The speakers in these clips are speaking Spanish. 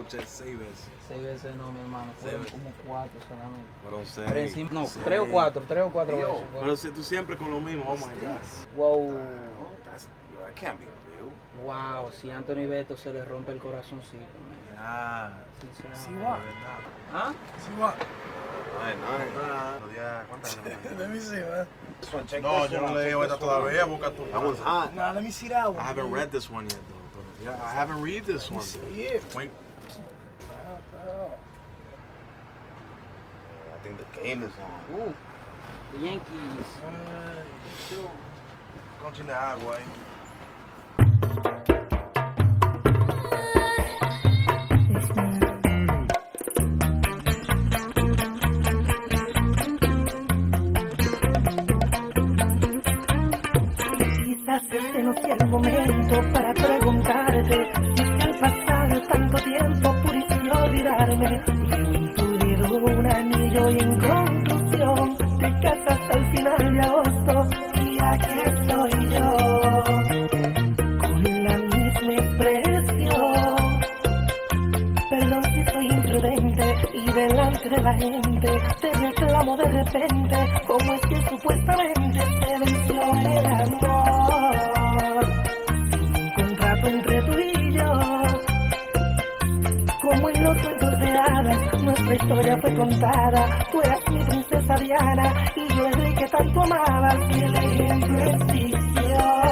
escuché seis veces. Seis veces no, mi hermano. Fueron Seis como cuatro solamente. Fueron seis. Pero encima, no, seis. tres o cuatro, tres o cuatro Yo, veces. Pero si tú siempre con lo mismo, oh my God. Wow. That's, that can't be real. Wow, si Anthony Beto se le rompe el corazoncito. Ya. Sinceramente. Sí, va. ¿Ah? Sí, va. Ay, no, no, ya, ¿cuántas Let me see, man. No, yo no le digo esta todavía, busca tú. That one's hot. Nah, let me see that one. I haven't read this one yet, though. but- Yeah, I haven't read this one. Yeah. Wait. I think the game is on. Uh, the Yankees. Quizás este para preguntarte si es que al pasar tanto tiempo pudiste olvidarme. Un anillo y en conclusión te casas al final de agosto y aquí estoy yo con la misma expresión. Perdón si soy imprudente y delante de la gente te reclamo de repente como es que supuestamente se venció el amor. Como en los cuentos de hadas, nuestra historia fue contada. Tú eras mi princesa Diana y yo el que tanto amabas y el ejemplo es ficción.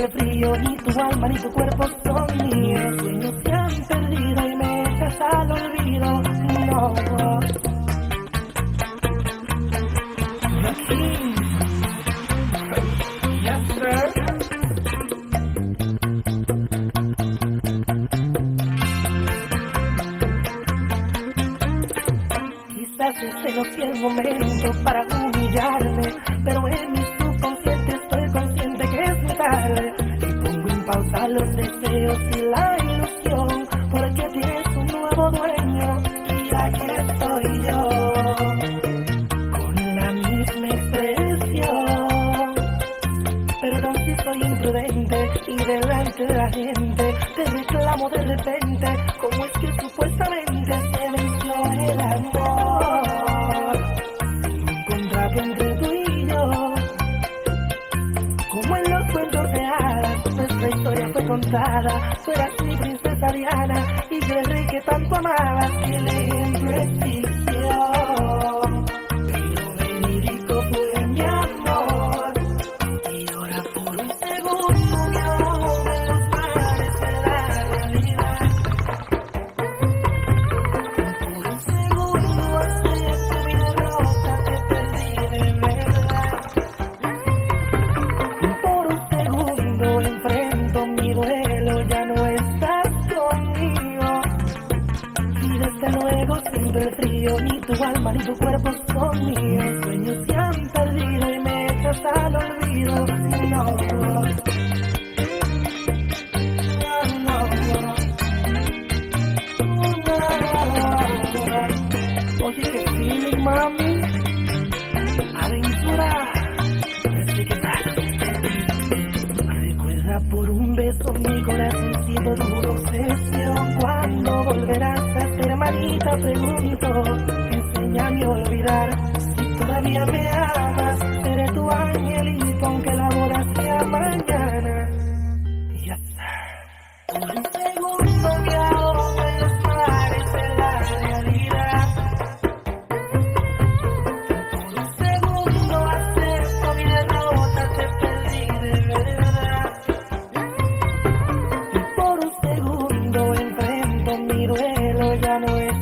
El frío, ni tu alma ni tu cuerpo son míos. Sueños se han perdido y me echas al olvido. No. Yes, sir. Quizás este no sea el momento para humillarme, pero en mi te reclamo de repente como es que supuestamente se venció el amor. Un contrato entre tú y yo, como en los cuentos de hadas, nuestra historia fue contada. Tú eras mi princesa Diana y yo el rey que tanto amabas y el ejemplo luego siento el frío, ni tu alma ni tu cuerpo son míos. Sueños se han perdido y me echas al olvido. No. Por un beso mi corazoncito duro obsesión. Cuando volverás a ser manita pregunto Enséñame a olvidar Si todavía me amas ciruelo ya no es